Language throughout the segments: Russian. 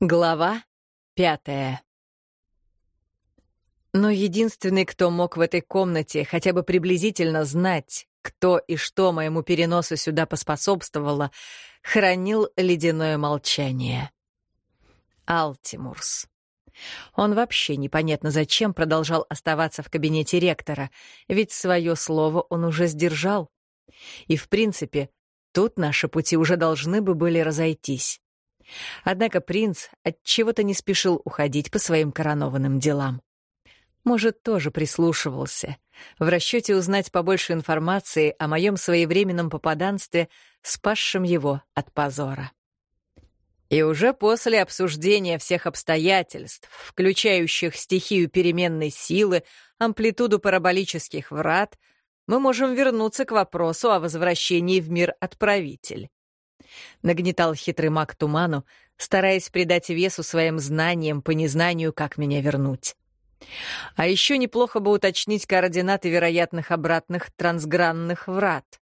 Глава пятая Но единственный, кто мог в этой комнате хотя бы приблизительно знать, кто и что моему переносу сюда поспособствовало, хранил ледяное молчание. Алтимурс. Он вообще непонятно зачем продолжал оставаться в кабинете ректора, ведь свое слово он уже сдержал. И, в принципе, тут наши пути уже должны бы были разойтись. Однако принц от чего-то не спешил уходить по своим коронованным делам. Может, тоже прислушивался, в расчете узнать побольше информации о моем своевременном попаданстве, спасшем его от позора. И уже после обсуждения всех обстоятельств, включающих стихию переменной силы, амплитуду параболических врат, мы можем вернуться к вопросу о возвращении в мир отправитель. Нагнетал хитрый маг туману, стараясь придать весу своим знаниям по незнанию, как меня вернуть. А еще неплохо бы уточнить координаты вероятных обратных трансгранных врат.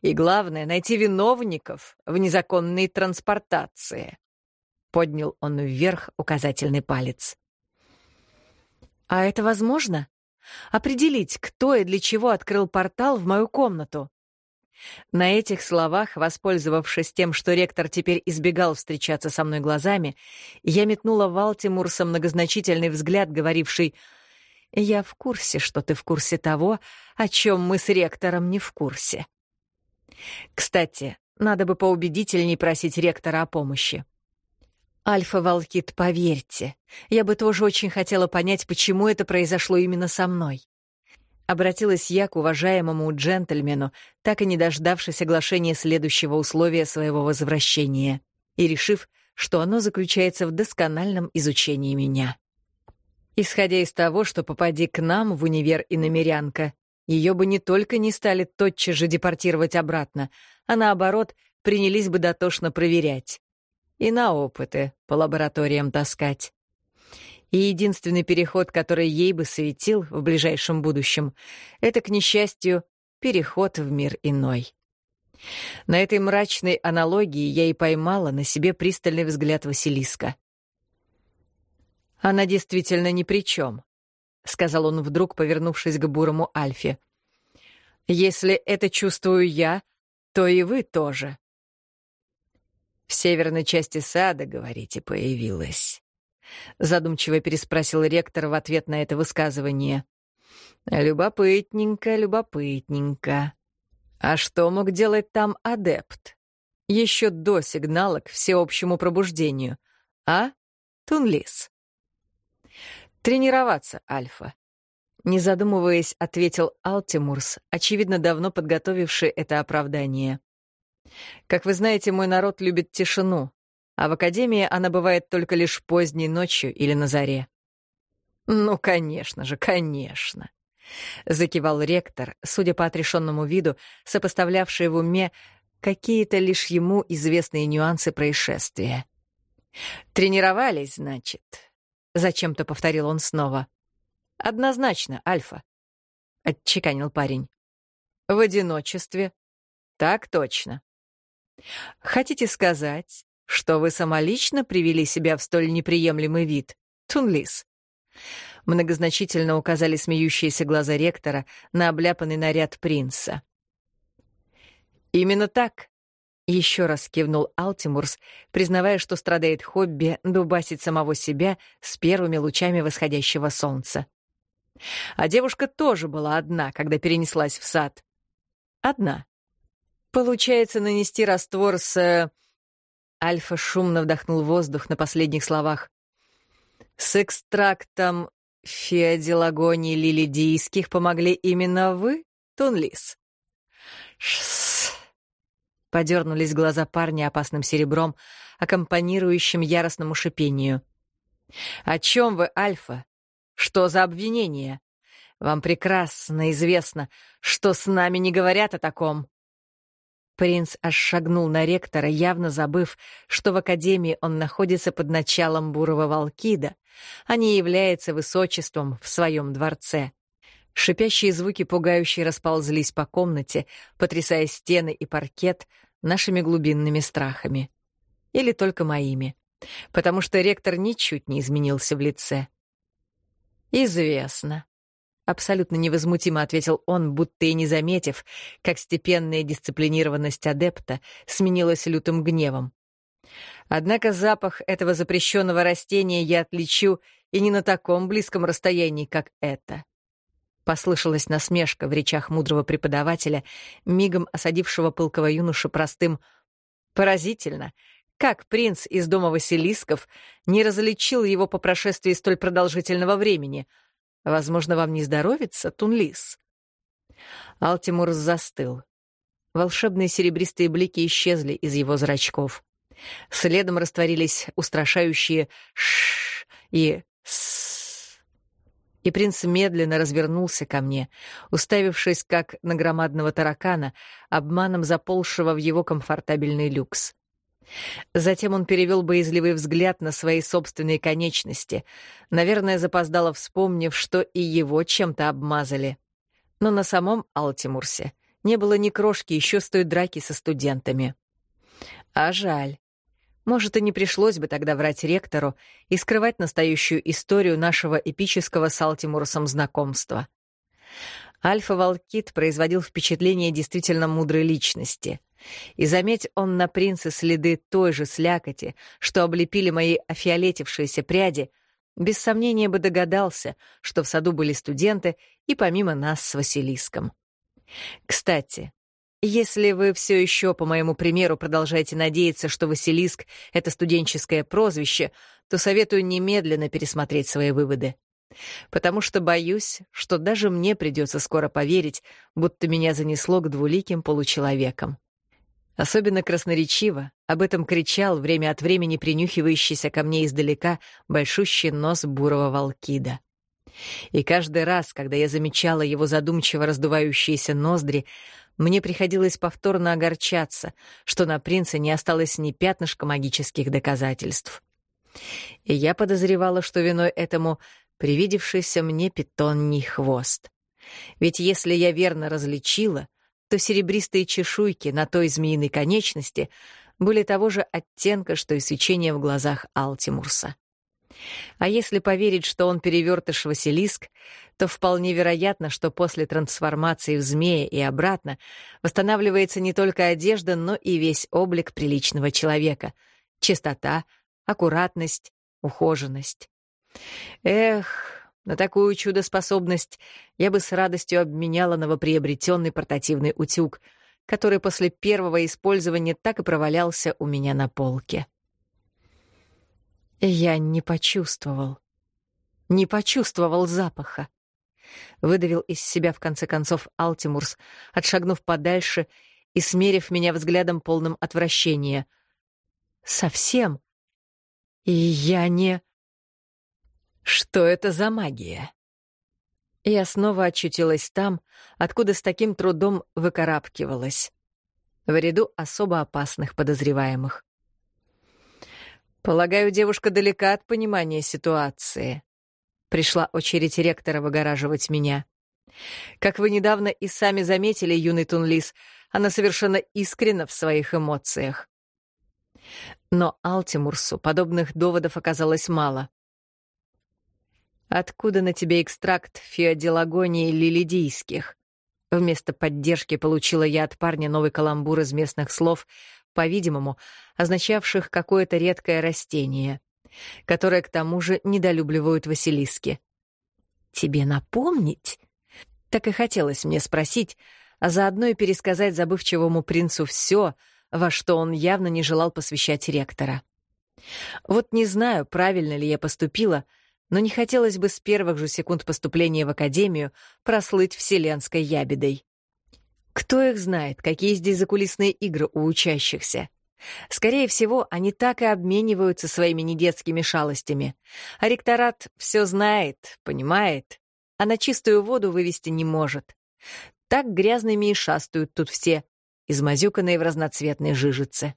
И главное — найти виновников в незаконной транспортации. Поднял он вверх указательный палец. «А это возможно? Определить, кто и для чего открыл портал в мою комнату?» На этих словах, воспользовавшись тем, что ректор теперь избегал встречаться со мной глазами, я метнула в Алтимурса многозначительный взгляд, говоривший «Я в курсе, что ты в курсе того, о чем мы с ректором не в курсе». Кстати, надо бы поубедительней просить ректора о помощи. Альфа-Волкит, поверьте, я бы тоже очень хотела понять, почему это произошло именно со мной. Обратилась я к уважаемому джентльмену, так и не дождавшись соглашения следующего условия своего возвращения, и решив, что оно заключается в доскональном изучении меня. Исходя из того, что попади к нам в универ и намерянка, ее бы не только не стали тотчас же депортировать обратно, а наоборот, принялись бы дотошно проверять. И на опыты по лабораториям таскать и единственный переход, который ей бы светил в ближайшем будущем, это, к несчастью, переход в мир иной. На этой мрачной аналогии я и поймала на себе пристальный взгляд Василиска. «Она действительно ни при чем», — сказал он вдруг, повернувшись к бурому Альфе. «Если это чувствую я, то и вы тоже». «В северной части сада, говорите, появилась», Задумчиво переспросил ректор в ответ на это высказывание. Любопытненько, любопытненько. А что мог делать там адепт? Еще до сигнала к всеобщему пробуждению. А, Тунлис? Тренироваться, Альфа. Не задумываясь, ответил Алтимурс, очевидно, давно подготовивший это оправдание. Как вы знаете, мой народ любит тишину, а в академии она бывает только лишь поздней ночью или на заре. «Ну, конечно же, конечно!» — закивал ректор, судя по отрешенному виду, сопоставлявший в уме какие-то лишь ему известные нюансы происшествия. «Тренировались, значит?» — зачем-то повторил он снова. «Однозначно, Альфа», — отчеканил парень. «В одиночестве?» «Так точно». «Хотите сказать, что вы самолично привели себя в столь неприемлемый вид, Тунлис?» Многозначительно указали смеющиеся глаза ректора на обляпанный наряд принца. «Именно так», — еще раз кивнул Алтимурс, признавая, что страдает хобби дубасить самого себя с первыми лучами восходящего солнца. А девушка тоже была одна, когда перенеслась в сад. Одна. Получается, нанести раствор с... Альфа шумно вдохнул воздух на последних словах. «С экстрактом феодилагонии лилидийских помогли именно вы, Тунлис?» «Шсс!» Подернулись глаза парня опасным серебром, аккомпанирующим яростному шипению. «О чем вы, Альфа? Что за обвинение? Вам прекрасно известно, что с нами не говорят о таком». Принц аж шагнул на ректора, явно забыв, что в академии он находится под началом бурого волкида, а не является высочеством в своем дворце. Шипящие звуки пугающие расползлись по комнате, потрясая стены и паркет нашими глубинными страхами. Или только моими. потому что ректор ничуть не изменился в лице. «Известно», — абсолютно невозмутимо ответил он, будто и не заметив, как степенная дисциплинированность адепта сменилась лютым гневом. Однако запах этого запрещенного растения я отличу и не на таком близком расстоянии, как это. Послышалась насмешка в речах мудрого преподавателя, мигом осадившего пылкого юноша простым «Поразительно, как принц из дома Василисков не различил его по прошествии столь продолжительного времени? Возможно, вам не здоровится, Тунлис?» Алтимур застыл. Волшебные серебристые блики исчезли из его зрачков. Следом растворились устрашающие «ш» и «с». И принц медленно развернулся ко мне, уставившись как на громадного таракана, обманом заползшего в его комфортабельный люкс. Затем он перевел боязливый взгляд на свои собственные конечности, наверное, запоздало вспомнив, что и его чем-то обмазали. Но на самом Алтимурсе не было ни крошки еще с той драки со студентами. А жаль. Может, и не пришлось бы тогда врать ректору и скрывать настоящую историю нашего эпического с Алтимурсом знакомства. Альфа-Волкит производил впечатление действительно мудрой личности. И заметь он на принце следы той же слякоти, что облепили мои офиолетившиеся пряди, без сомнения бы догадался, что в саду были студенты и помимо нас с Василиском. Кстати, если вы все еще, по моему примеру, продолжаете надеяться, что Василиск — это студенческое прозвище, то советую немедленно пересмотреть свои выводы. Потому что боюсь, что даже мне придется скоро поверить, будто меня занесло к двуликим получеловекам. Особенно красноречиво об этом кричал время от времени принюхивающийся ко мне издалека большущий нос бурого волкида. И каждый раз, когда я замечала его задумчиво раздувающиеся ноздри, мне приходилось повторно огорчаться, что на принце не осталось ни пятнышка магических доказательств. И я подозревала, что виной этому привидевшийся мне питонний хвост. Ведь если я верно различила, то серебристые чешуйки на той змеиной конечности были того же оттенка, что и свечение в глазах Алтимурса. А если поверить, что он перевертыш Василиск, то вполне вероятно, что после трансформации в змея и обратно восстанавливается не только одежда, но и весь облик приличного человека. Чистота, аккуратность, ухоженность. Эх, на такую чудо-способность я бы с радостью обменяла новоприобретенный портативный утюг, который после первого использования так и провалялся у меня на полке. Я не почувствовал. Не почувствовал запаха. Выдавил из себя, в конце концов, Алтимурс, отшагнув подальше и смерив меня взглядом полным отвращения. Совсем. И я не... Что это за магия? Я снова очутилась там, откуда с таким трудом выкарабкивалась. В ряду особо опасных подозреваемых. Полагаю, девушка далека от понимания ситуации. Пришла очередь ректора выгораживать меня. Как вы недавно и сами заметили, юный Тунлис, она совершенно искренна в своих эмоциях. Но Алтимурсу подобных доводов оказалось мало. «Откуда на тебе экстракт феодилагонии лилидийских?» Вместо поддержки получила я от парня новый каламбур из местных слов, по-видимому, означавших какое-то редкое растение, которое к тому же недолюбливают Василиски. «Тебе напомнить?» Так и хотелось мне спросить, а заодно и пересказать забывчивому принцу все, во что он явно не желал посвящать ректора. Вот не знаю, правильно ли я поступила, но не хотелось бы с первых же секунд поступления в академию прослыть вселенской ябедой. Кто их знает, какие здесь закулисные игры у учащихся? Скорее всего, они так и обмениваются своими недетскими шалостями. А ректорат все знает, понимает, а на чистую воду вывести не может. Так грязными и шастают тут все, измазюканные в разноцветной жижице.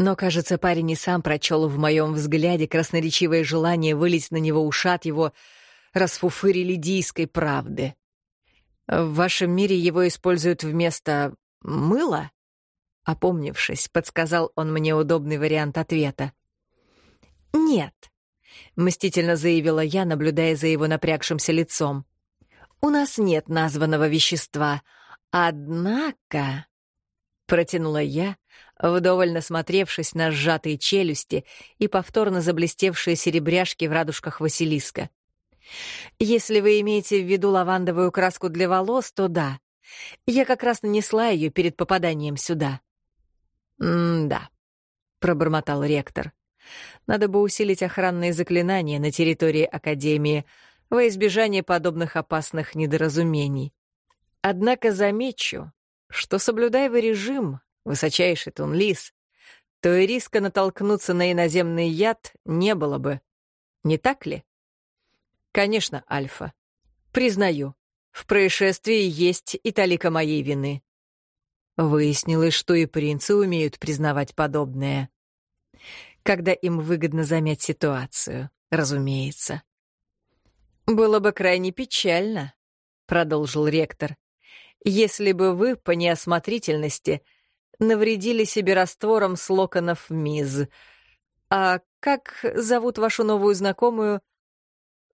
Но, кажется, парень и сам прочел в моем взгляде красноречивое желание вылить на него ушат его расфуфырили дийской правды. В вашем мире его используют вместо мыла? Опомнившись, подсказал он мне удобный вариант ответа. «Нет», — мстительно заявила я, наблюдая за его напрягшимся лицом. «У нас нет названного вещества. Однако...» — протянула я, вдоволь насмотревшись на сжатые челюсти и повторно заблестевшие серебряшки в радужках Василиска. «Если вы имеете в виду лавандовую краску для волос, то да. Я как раз нанесла ее перед попаданием сюда». «М-да», — пробормотал ректор. «Надо бы усилить охранные заклинания на территории Академии во избежание подобных опасных недоразумений. Однако замечу, что, соблюдая вы режим, высочайший тунлис, то и риска натолкнуться на иноземный яд не было бы. Не так ли? Конечно, Альфа. Признаю, в происшествии есть и талика моей вины. Выяснилось, что и принцы умеют признавать подобное. Когда им выгодно замять ситуацию, разумеется. «Было бы крайне печально», — продолжил ректор, «если бы вы, по неосмотрительности, навредили себе раствором с локонов миз. А как зовут вашу новую знакомую?»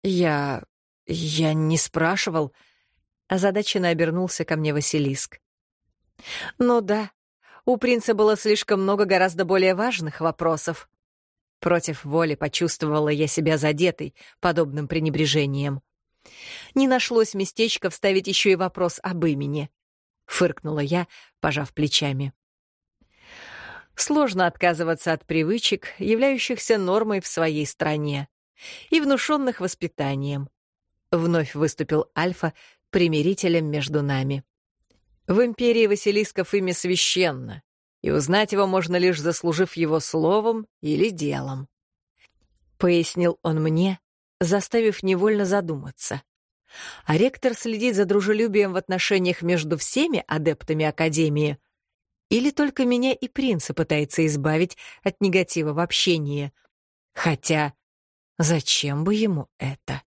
«Я... я не спрашивал», — озадаченно обернулся ко мне Василиск. Ну да, у принца было слишком много гораздо более важных вопросов. Против воли почувствовала я себя задетой подобным пренебрежением. Не нашлось местечка вставить еще и вопрос об имени. Фыркнула я, пожав плечами. Сложно отказываться от привычек, являющихся нормой в своей стране, и внушенных воспитанием. Вновь выступил Альфа примирителем между нами. В империи Василисков имя священно, и узнать его можно лишь заслужив его словом или делом. Пояснил он мне, заставив невольно задуматься. А ректор следит за дружелюбием в отношениях между всеми адептами Академии или только меня и принца пытается избавить от негатива в общении. Хотя зачем бы ему это?